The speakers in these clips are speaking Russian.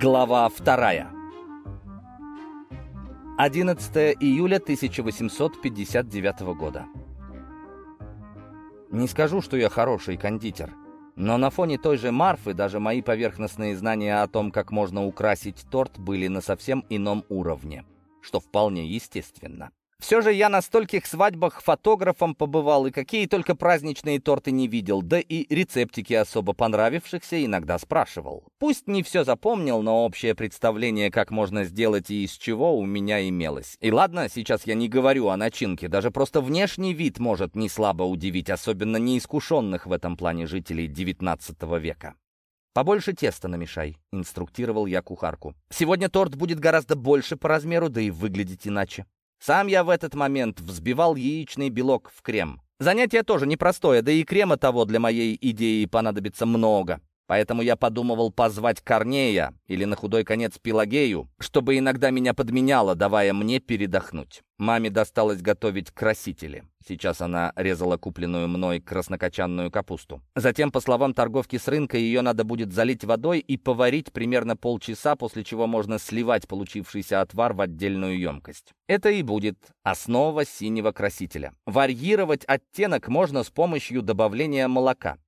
Глава вторая. 11 июля 1859 года. Не скажу, что я хороший кондитер, но на фоне той же Марфы даже мои поверхностные знания о том, как можно украсить торт, были на совсем ином уровне, что вполне естественно. Все же я на стольких свадьбах фотографом побывал и какие только праздничные торты не видел, да и рецептики особо понравившихся иногда спрашивал. Пусть не все запомнил, но общее представление, как можно сделать и из чего, у меня имелось. И ладно, сейчас я не говорю о начинке, даже просто внешний вид может не слабо удивить, особенно неискушенных в этом плане жителей XIX века. «Побольше теста намешай», — инструктировал я кухарку. «Сегодня торт будет гораздо больше по размеру, да и выглядеть иначе». Сам я в этот момент взбивал яичный белок в крем. Занятие тоже непростое, да и крема того для моей идеи понадобится много. Поэтому я подумывал позвать Корнея или на худой конец Пелагею, чтобы иногда меня подменяла, давая мне передохнуть. Маме досталось готовить красители. Сейчас она резала купленную мной краснокочанную капусту. Затем, по словам торговки с рынка, ее надо будет залить водой и поварить примерно полчаса, после чего можно сливать получившийся отвар в отдельную емкость. Это и будет основа синего красителя. Варьировать оттенок можно с помощью добавления молока.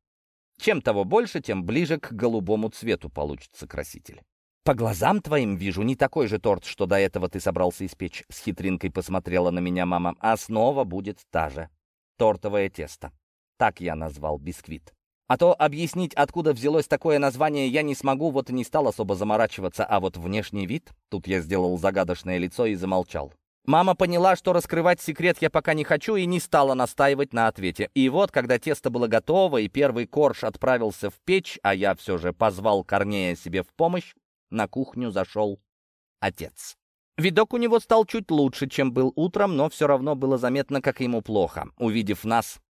Чем того больше, тем ближе к голубому цвету получится краситель. «По глазам твоим вижу не такой же торт, что до этого ты собрался испечь», — с хитринкой посмотрела на меня мама. «Основа будет та же. Тортовое тесто. Так я назвал бисквит. А то объяснить, откуда взялось такое название, я не смогу, вот и не стал особо заморачиваться, а вот внешний вид...» Тут я сделал загадочное лицо и замолчал. Мама поняла, что раскрывать секрет я пока не хочу, и не стала настаивать на ответе. И вот, когда тесто было готово, и первый корж отправился в печь, а я все же позвал Корнея себе в помощь, на кухню зашел отец. Видок у него стал чуть лучше, чем был утром, но все равно было заметно, как ему плохо. Увидев нас,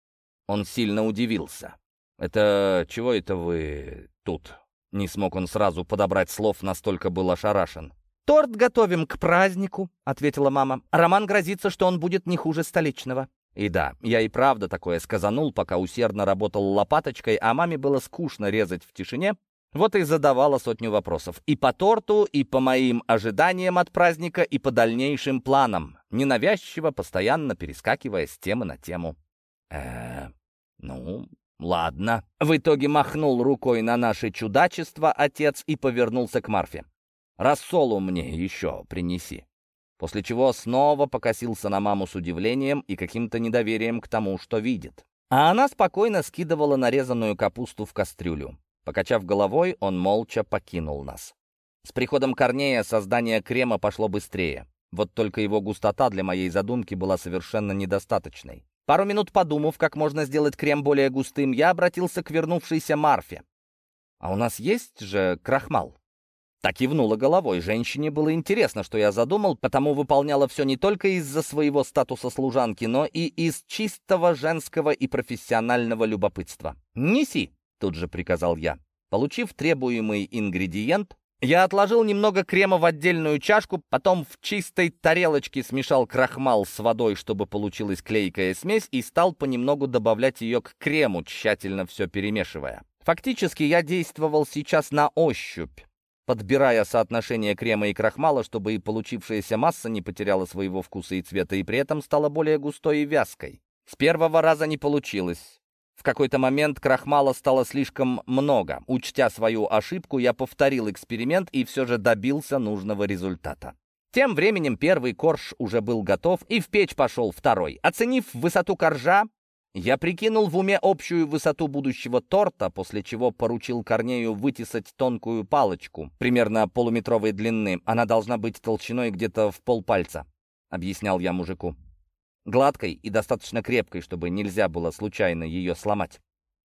он сильно удивился. «Это чего это вы тут?» Не смог он сразу подобрать слов, настолько был ошарашен. «Торт готовим к празднику», — ответила мама. «Роман грозится, что он будет не хуже столичного». И да, я и правда такое сказанул, пока усердно работал лопаточкой, а маме было скучно резать в тишине, вот и задавала сотню вопросов. И по торту, и по моим ожиданиям от праздника, и по дальнейшим планам, ненавязчиво, постоянно перескакивая с темы на тему. э ну, ладно. В итоге махнул рукой на наше чудачество отец и повернулся к Марфе. Рассолу мне еще принеси». После чего снова покосился на маму с удивлением и каким-то недоверием к тому, что видит. А она спокойно скидывала нарезанную капусту в кастрюлю. Покачав головой, он молча покинул нас. С приходом Корнея создание крема пошло быстрее. Вот только его густота для моей задумки была совершенно недостаточной. Пару минут подумав, как можно сделать крем более густым, я обратился к вернувшейся Марфе. «А у нас есть же крахмал?» Так кивнула головой. Женщине было интересно, что я задумал, потому выполняла все не только из-за своего статуса служанки, но и из чистого женского и профессионального любопытства. «Неси!» — тут же приказал я. Получив требуемый ингредиент, я отложил немного крема в отдельную чашку, потом в чистой тарелочке смешал крахмал с водой, чтобы получилась клейкая смесь, и стал понемногу добавлять ее к крему, тщательно все перемешивая. Фактически я действовал сейчас на ощупь подбирая соотношение крема и крахмала, чтобы и получившаяся масса не потеряла своего вкуса и цвета, и при этом стала более густой и вязкой. С первого раза не получилось. В какой-то момент крахмала стало слишком много. Учтя свою ошибку, я повторил эксперимент и все же добился нужного результата. Тем временем первый корж уже был готов, и в печь пошел второй. Оценив высоту коржа, я прикинул в уме общую высоту будущего торта, после чего поручил Корнею вытесать тонкую палочку, примерно полуметровой длины. Она должна быть толщиной где-то в полпальца, — объяснял я мужику. Гладкой и достаточно крепкой, чтобы нельзя было случайно ее сломать.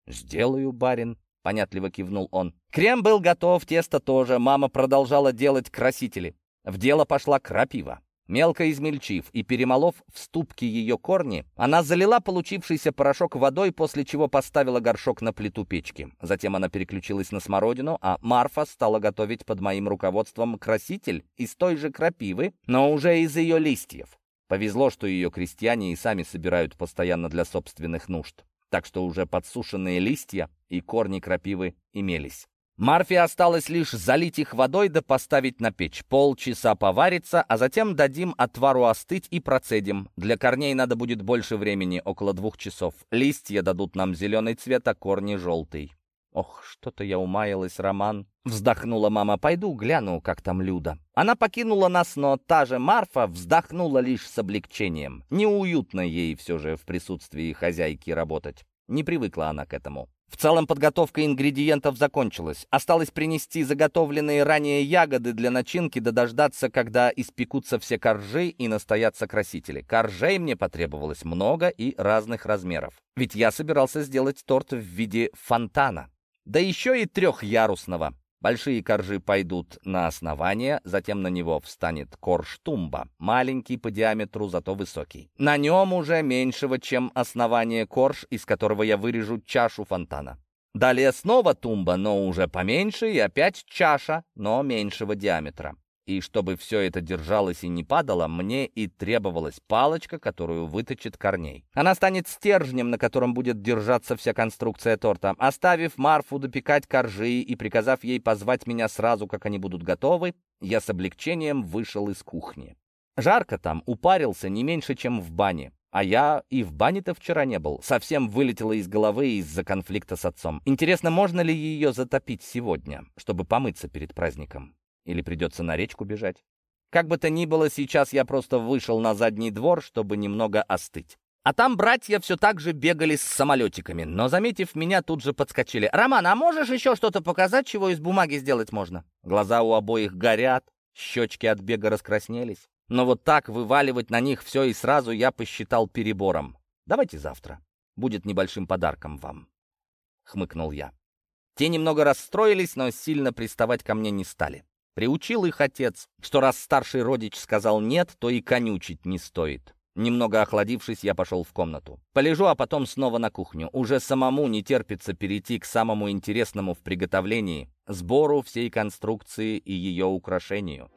«Сделаю, барин», — понятливо кивнул он. Крем был готов, тесто тоже. Мама продолжала делать красители. В дело пошла крапива. Мелко измельчив и перемолов в ступке ее корни, она залила получившийся порошок водой, после чего поставила горшок на плиту печки. Затем она переключилась на смородину, а Марфа стала готовить под моим руководством краситель из той же крапивы, но уже из ее листьев. Повезло, что ее крестьяне и сами собирают постоянно для собственных нужд, так что уже подсушенные листья и корни крапивы имелись. Марфе осталось лишь залить их водой да поставить на печь. Полчаса поварится, а затем дадим отвару остыть и процедим. Для корней надо будет больше времени, около двух часов. Листья дадут нам зеленый цвет, а корни желтый. «Ох, что-то я умаялась, Роман!» Вздохнула мама. «Пойду гляну, как там Люда». Она покинула нас, но та же Марфа вздохнула лишь с облегчением. Неуютно ей все же в присутствии хозяйки работать. Не привыкла она к этому. В целом подготовка ингредиентов закончилась. Осталось принести заготовленные ранее ягоды для начинки да дождаться, когда испекутся все коржи и настоятся красители. Коржей мне потребовалось много и разных размеров. Ведь я собирался сделать торт в виде фонтана. Да еще и трехярусного. Большие коржи пойдут на основание, затем на него встанет корж-тумба, маленький по диаметру, зато высокий. На нем уже меньшего, чем основание корж, из которого я вырежу чашу фонтана. Далее снова тумба, но уже поменьше, и опять чаша, но меньшего диаметра. И чтобы все это держалось и не падало, мне и требовалась палочка, которую выточит Корней. Она станет стержнем, на котором будет держаться вся конструкция торта. Оставив Марфу допекать коржи и приказав ей позвать меня сразу, как они будут готовы, я с облегчением вышел из кухни. Жарко там, упарился не меньше, чем в бане. А я и в бане-то вчера не был. Совсем вылетело из головы из-за конфликта с отцом. Интересно, можно ли ее затопить сегодня, чтобы помыться перед праздником? Или придется на речку бежать? Как бы то ни было, сейчас я просто вышел на задний двор, чтобы немного остыть. А там братья все так же бегали с самолетиками, но, заметив меня, тут же подскочили. «Роман, а можешь еще что-то показать, чего из бумаги сделать можно?» Глаза у обоих горят, щечки от бега раскраснелись. Но вот так вываливать на них все и сразу я посчитал перебором. «Давайте завтра. Будет небольшим подарком вам», — хмыкнул я. Те немного расстроились, но сильно приставать ко мне не стали. Приучил их отец, что раз старший родич сказал «нет», то и конючить не стоит. Немного охладившись, я пошел в комнату. Полежу, а потом снова на кухню. Уже самому не терпится перейти к самому интересному в приготовлении — сбору всей конструкции и ее украшению.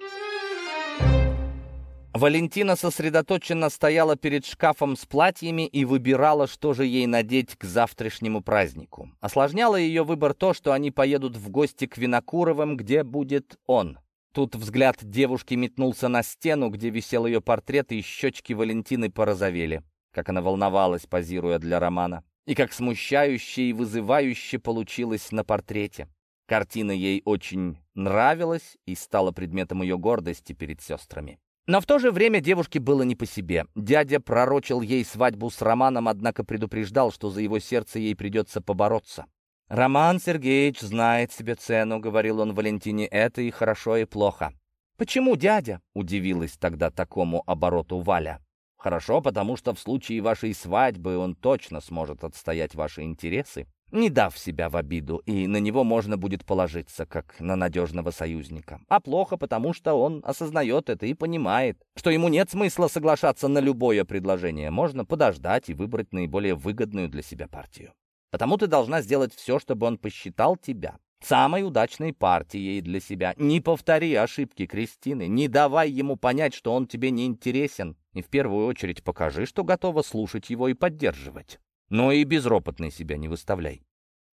Валентина сосредоточенно стояла перед шкафом с платьями и выбирала, что же ей надеть к завтрашнему празднику. Осложняло ее выбор то, что они поедут в гости к Винокуровым, где будет он. Тут взгляд девушки метнулся на стену, где висел ее портрет, и щечки Валентины порозовели, как она волновалась, позируя для романа, и как смущающе и вызывающе получилось на портрете. Картина ей очень нравилась и стала предметом ее гордости перед сестрами. Но в то же время девушке было не по себе. Дядя пророчил ей свадьбу с Романом, однако предупреждал, что за его сердце ей придется побороться. «Роман Сергеевич знает себе цену», — говорил он Валентине, — «это и хорошо, и плохо». «Почему, дядя?» — удивилась тогда такому обороту Валя. «Хорошо, потому что в случае вашей свадьбы он точно сможет отстоять ваши интересы не дав себя в обиду, и на него можно будет положиться, как на надежного союзника. А плохо, потому что он осознает это и понимает, что ему нет смысла соглашаться на любое предложение. Можно подождать и выбрать наиболее выгодную для себя партию. Потому ты должна сделать все, чтобы он посчитал тебя самой удачной партией для себя. Не повтори ошибки Кристины, не давай ему понять, что он тебе не интересен, и в первую очередь покажи, что готова слушать его и поддерживать. Но и безропотной себя не выставляй.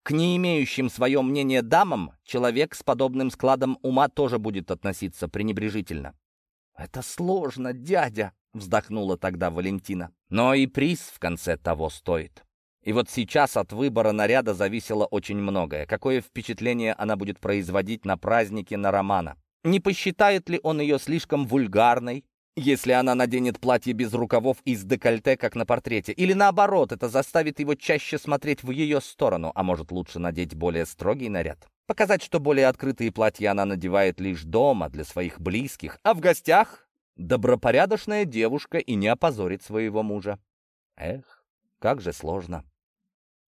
К не имеющим свое мнение дамам человек с подобным складом ума тоже будет относиться пренебрежительно. «Это сложно, дядя», — вздохнула тогда Валентина. «Но и приз в конце того стоит». И вот сейчас от выбора наряда зависело очень многое. Какое впечатление она будет производить на празднике на Романа? Не посчитает ли он ее слишком вульгарной, если она наденет платье без рукавов и с декольте, как на портрете. Или наоборот, это заставит его чаще смотреть в ее сторону, а может лучше надеть более строгий наряд. Показать, что более открытые платья она надевает лишь дома, для своих близких, а в гостях добропорядочная девушка и не опозорит своего мужа. Эх, как же сложно.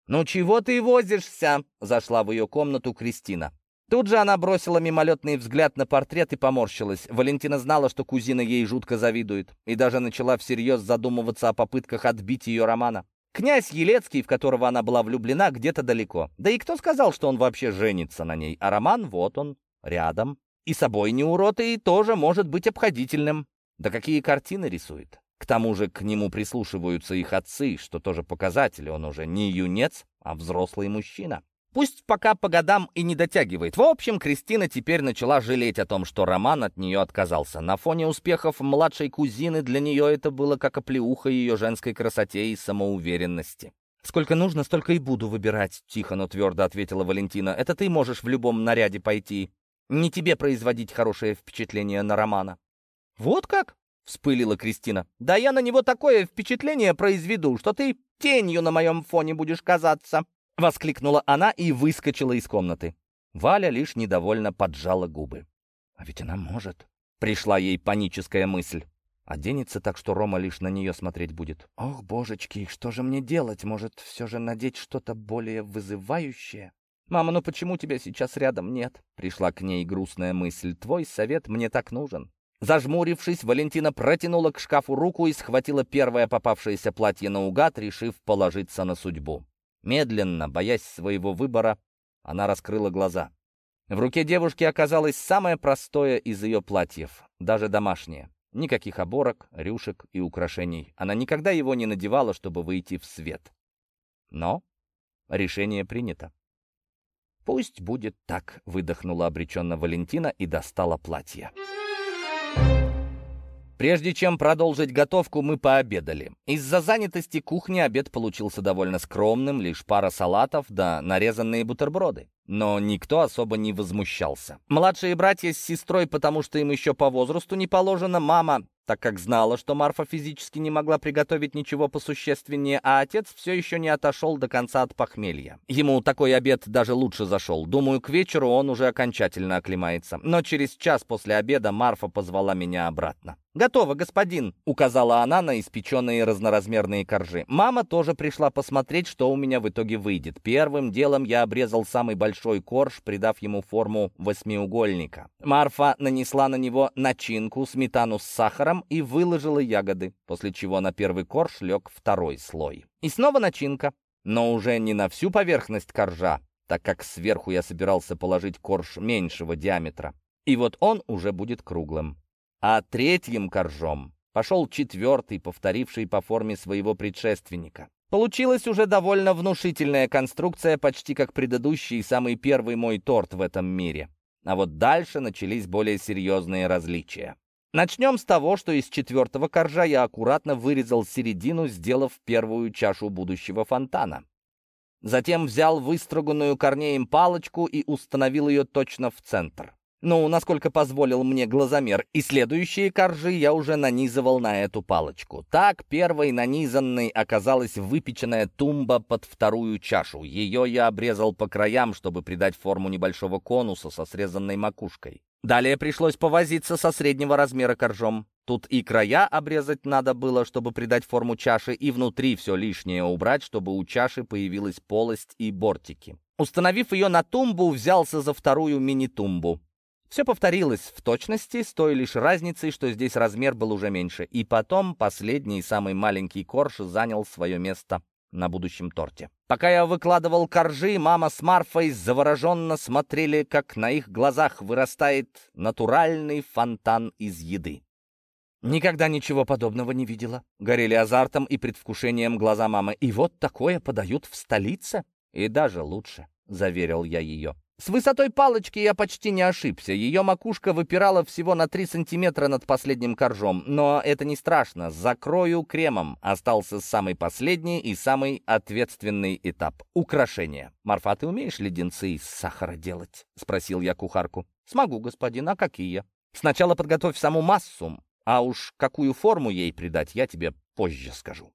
«Ну чего ты возишься?» — зашла в ее комнату Кристина. Тут же она бросила мимолетный взгляд на портрет и поморщилась. Валентина знала, что кузина ей жутко завидует, и даже начала всерьез задумываться о попытках отбить ее романа. Князь Елецкий, в которого она была влюблена, где-то далеко. Да и кто сказал, что он вообще женится на ней? А роман, вот он, рядом. И собой не урод, и тоже может быть обходительным. Да какие картины рисует. К тому же к нему прислушиваются их отцы, что тоже показатель, он уже не юнец, а взрослый мужчина. Пусть пока по годам и не дотягивает. В общем, Кристина теперь начала жалеть о том, что Роман от нее отказался. На фоне успехов младшей кузины для нее это было как оплеуха ее женской красоте и самоуверенности. «Сколько нужно, столько и буду выбирать», — тихо, но твердо ответила Валентина. «Это ты можешь в любом наряде пойти. Не тебе производить хорошее впечатление на Романа». «Вот как?» — вспылила Кристина. «Да я на него такое впечатление произведу, что ты тенью на моем фоне будешь казаться!» Воскликнула она и выскочила из комнаты. Валя лишь недовольно поджала губы. «А ведь она может!» — пришла ей паническая мысль. Оденется так, что Рома лишь на нее смотреть будет. «Ох, божечки, что же мне делать? Может, все же надеть что-то более вызывающее?» «Мама, ну почему тебя сейчас рядом нет?» Пришла к ней грустная мысль. «Твой совет мне так нужен». Зажмурившись, Валентина протянула к шкафу руку и схватила первое попавшееся платье наугад, решив положиться на судьбу. Медленно, боясь своего выбора, она раскрыла глаза. В руке девушки оказалось самое простое из ее платьев, даже домашнее. Никаких оборок, рюшек и украшений. Она никогда его не надевала, чтобы выйти в свет. Но решение принято. «Пусть будет так», — выдохнула обреченно Валентина и достала платье. Прежде чем продолжить готовку, мы пообедали. Из-за занятости кухни обед получился довольно скромным, лишь пара салатов да нарезанные бутерброды. Но никто особо не возмущался. Младшие братья с сестрой, потому что им еще по возрасту не положено, мама так как знала, что Марфа физически не могла приготовить ничего посущественнее, а отец все еще не отошел до конца от похмелья. Ему такой обед даже лучше зашел. Думаю, к вечеру он уже окончательно оклемается. Но через час после обеда Марфа позвала меня обратно. «Готово, господин!» — указала она на испеченные разноразмерные коржи. Мама тоже пришла посмотреть, что у меня в итоге выйдет. Первым делом я обрезал самый большой корж, придав ему форму восьмиугольника. Марфа нанесла на него начинку, сметану с сахаром и выложила ягоды, после чего на первый корж лег второй слой. И снова начинка, но уже не на всю поверхность коржа, так как сверху я собирался положить корж меньшего диаметра. И вот он уже будет круглым. А третьим коржом пошел четвертый, повторивший по форме своего предшественника. Получилась уже довольно внушительная конструкция, почти как предыдущий, самый первый мой торт в этом мире. А вот дальше начались более серьезные различия. Начнем с того, что из четвертого коржа я аккуратно вырезал середину, сделав первую чашу будущего фонтана. Затем взял выструганную корнеем палочку и установил ее точно в центр. Ну, насколько позволил мне глазомер, и следующие коржи я уже нанизывал на эту палочку. Так, первой нанизанной оказалась выпеченная тумба под вторую чашу. Ее я обрезал по краям, чтобы придать форму небольшого конуса со срезанной макушкой. Далее пришлось повозиться со среднего размера коржом. Тут и края обрезать надо было, чтобы придать форму чаши, и внутри все лишнее убрать, чтобы у чаши появилась полость и бортики. Установив ее на тумбу, взялся за вторую мини-тумбу. Все повторилось в точности, с той лишь разницей, что здесь размер был уже меньше. И потом последний, самый маленький корж занял свое место на будущем торте. Пока я выкладывал коржи, мама с Марфой завороженно смотрели, как на их глазах вырастает натуральный фонтан из еды. Никогда ничего подобного не видела. Горели азартом и предвкушением глаза мамы. И вот такое подают в столице? И даже лучше, заверил я ее. С высотой палочки я почти не ошибся. Ее макушка выпирала всего на 3 сантиметра над последним коржом. Но это не страшно. Закрою кремом. Остался самый последний и самый ответственный этап — украшение. «Марфа, ты умеешь леденцы из сахара делать?» — спросил я кухарку. «Смогу, господин. А какие?» «Сначала подготовь саму массу, а уж какую форму ей придать, я тебе позже скажу».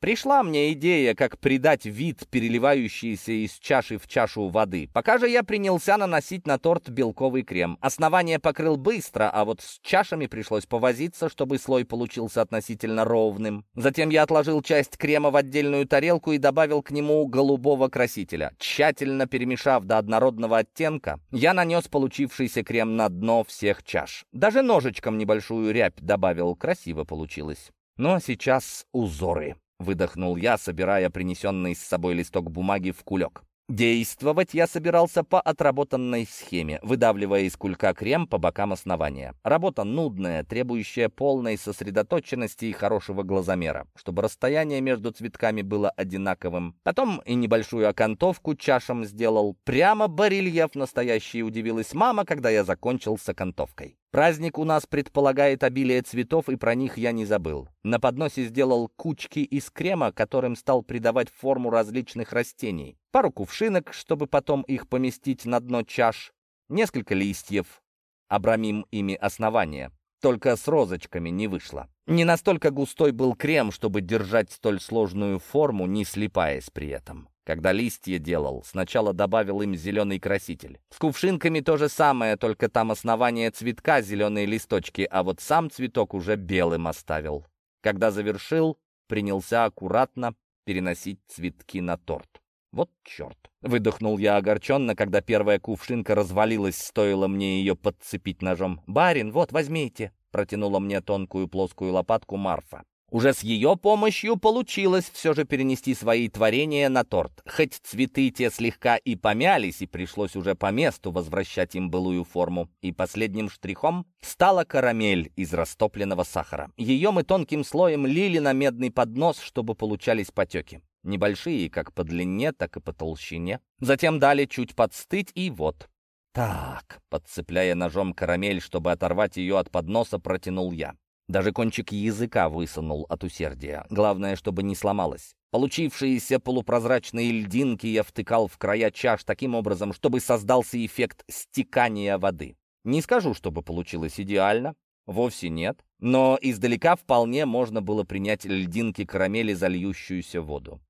Пришла мне идея, как придать вид переливающейся из чаши в чашу воды. Пока же я принялся наносить на торт белковый крем. Основание покрыл быстро, а вот с чашами пришлось повозиться, чтобы слой получился относительно ровным. Затем я отложил часть крема в отдельную тарелку и добавил к нему голубого красителя. Тщательно перемешав до однородного оттенка, я нанес получившийся крем на дно всех чаш. Даже ножичком небольшую рябь добавил, красиво получилось. Ну а сейчас узоры. Выдохнул я, собирая принесенный с собой листок бумаги в кулек. Действовать я собирался по отработанной схеме, выдавливая из кулька крем по бокам основания. Работа нудная, требующая полной сосредоточенности и хорошего глазомера, чтобы расстояние между цветками было одинаковым. Потом и небольшую окантовку чашам сделал. Прямо барельеф настоящий, удивилась мама, когда я закончил с окантовкой. Праздник у нас предполагает обилие цветов, и про них я не забыл. На подносе сделал кучки из крема, которым стал придавать форму различных растений. Пару кувшинок, чтобы потом их поместить на дно чаш. Несколько листьев. Обрамим ими основание. Только с розочками не вышло. Не настолько густой был крем, чтобы держать столь сложную форму, не слипаясь при этом. Когда листья делал, сначала добавил им зеленый краситель. С кувшинками то же самое, только там основание цветка зеленые листочки, а вот сам цветок уже белым оставил. Когда завершил, принялся аккуратно переносить цветки на торт. Вот черт. Выдохнул я огорченно, когда первая кувшинка развалилась, стоило мне ее подцепить ножом. «Барин, вот, возьмите!» Протянула мне тонкую плоскую лопатку Марфа. Уже с ее помощью получилось все же перенести свои творения на торт. Хоть цветы те слегка и помялись, и пришлось уже по месту возвращать им былую форму. И последним штрихом стала карамель из растопленного сахара. Ее мы тонким слоем лили на медный поднос, чтобы получались потеки. Небольшие как по длине, так и по толщине. Затем дали чуть подстыть, и вот. Так, подцепляя ножом карамель, чтобы оторвать ее от подноса, протянул я. Даже кончик языка высунул от усердия. Главное, чтобы не сломалось. Получившиеся полупрозрачные льдинки я втыкал в края чаш таким образом, чтобы создался эффект стекания воды. Не скажу, чтобы получилось идеально, вовсе нет, но издалека вполне можно было принять льдинки карамели за льющуюся воду.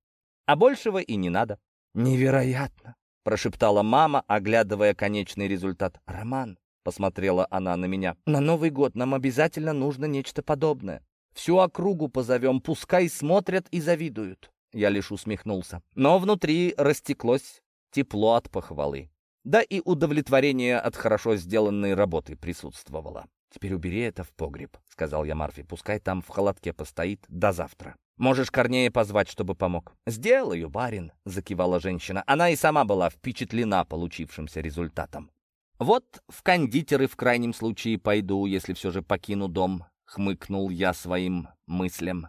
А большего и не надо. «Невероятно!» — прошептала мама, оглядывая конечный результат. «Роман, посмотрела она на меня. «На Новый год нам обязательно нужно нечто подобное. Всю округу позовем, пускай смотрят и завидуют». Я лишь усмехнулся. Но внутри растеклось тепло от похвалы. Да и удовлетворение от хорошо сделанной работы присутствовало. «Теперь убери это в погреб», — сказал я Марфе. «Пускай там в холодке постоит до завтра. Можешь Корнея позвать, чтобы помог». «Сделаю, барин», — закивала женщина. Она и сама была впечатлена получившимся результатом. «Вот в кондитеры в крайнем случае пойду, если все же покину дом», — хмыкнул я своим мыслям.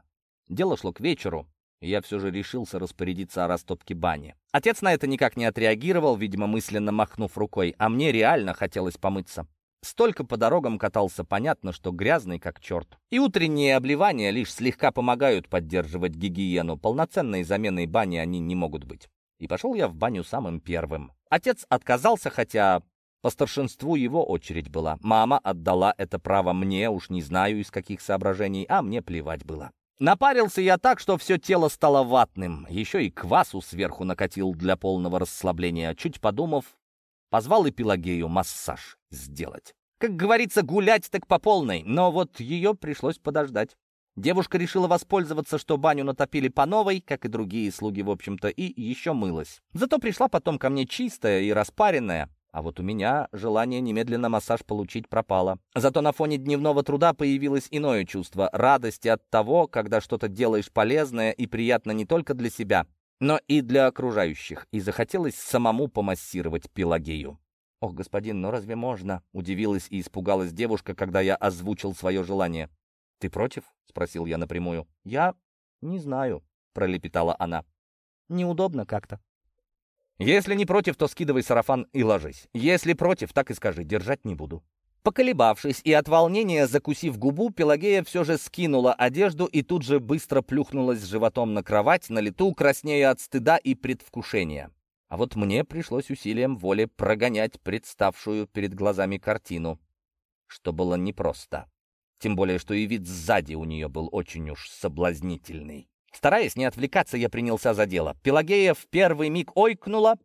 Дело шло к вечеру, и я все же решился распорядиться о растопке бани. Отец на это никак не отреагировал, видимо, мысленно махнув рукой, а мне реально хотелось помыться. Столько по дорогам катался, понятно, что грязный как черт. И утренние обливания лишь слегка помогают поддерживать гигиену. Полноценной заменой бани они не могут быть. И пошел я в баню самым первым. Отец отказался, хотя по старшинству его очередь была. Мама отдала это право мне, уж не знаю из каких соображений, а мне плевать было. Напарился я так, что все тело стало ватным. Еще и квасу сверху накатил для полного расслабления. Чуть подумав, позвал и Пелагею массаж сделать. Как говорится, гулять так по полной, но вот ее пришлось подождать. Девушка решила воспользоваться, что баню натопили по новой, как и другие слуги, в общем-то, и еще мылась. Зато пришла потом ко мне чистая и распаренная, а вот у меня желание немедленно массаж получить пропало. Зато на фоне дневного труда появилось иное чувство — радости от того, когда что-то делаешь полезное и приятно не только для себя, но и для окружающих, и захотелось самому помассировать Пелагею. «Ох, господин, ну разве можно?» — удивилась и испугалась девушка, когда я озвучил свое желание. «Ты против?» — спросил я напрямую. «Я не знаю», — пролепетала она. «Неудобно как-то». Если не против, то скидывай сарафан и ложись. Если против, так и скажи, держать не буду». Поколебавшись и от волнения закусив губу, Пелагея все же скинула одежду и тут же быстро плюхнулась животом на кровать, на лету, краснея от стыда и предвкушения. А вот мне пришлось усилием воли прогонять представшую перед глазами картину, что было непросто. Тем более, что и вид сзади у нее был очень уж соблазнительный. Стараясь не отвлекаться, я принялся за дело. Пелагея в первый миг ойкнула.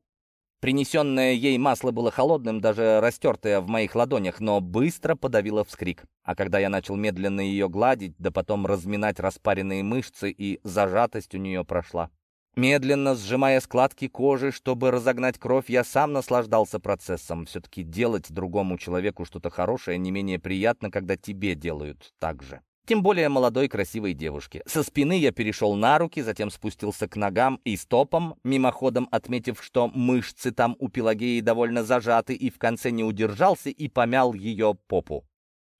Принесенное ей масло было холодным, даже растертое в моих ладонях, но быстро подавила вскрик. А когда я начал медленно ее гладить, да потом разминать распаренные мышцы, и зажатость у нее прошла. Медленно сжимая складки кожи, чтобы разогнать кровь, я сам наслаждался процессом. Все-таки делать другому человеку что-то хорошее не менее приятно, когда тебе делают так же. Тем более молодой красивой девушке. Со спины я перешел на руки, затем спустился к ногам и стопам, мимоходом отметив, что мышцы там у Пелагеи довольно зажаты, и в конце не удержался и помял ее попу.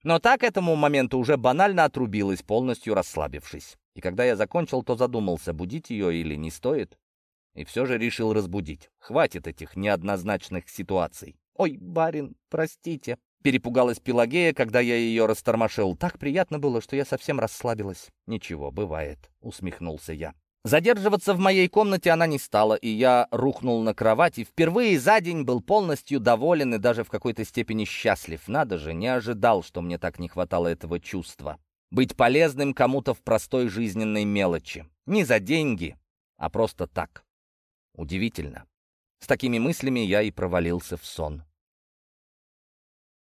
Но так этому моменту уже банально отрубилась, полностью расслабившись. И когда я закончил, то задумался, будить ее или не стоит. И все же решил разбудить. Хватит этих неоднозначных ситуаций. «Ой, барин, простите», Перепугалась Пелагея, когда я ее растормошил. Так приятно было, что я совсем расслабилась. «Ничего, бывает», — усмехнулся я. Задерживаться в моей комнате она не стала, и я рухнул на кровать, и впервые за день был полностью доволен и даже в какой-то степени счастлив. Надо же, не ожидал, что мне так не хватало этого чувства. Быть полезным кому-то в простой жизненной мелочи. Не за деньги, а просто так. Удивительно. С такими мыслями я и провалился в сон.